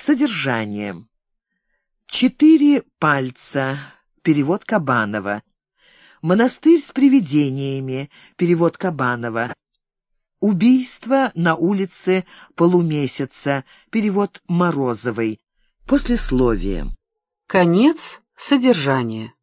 Содержание. Четыре пальца. Перевод Кабанова. Монастырь с привидениями. Перевод Кабанова. Убийство на улице Полумесяца. Перевод Морозовой. Послесловие. Конец содержания.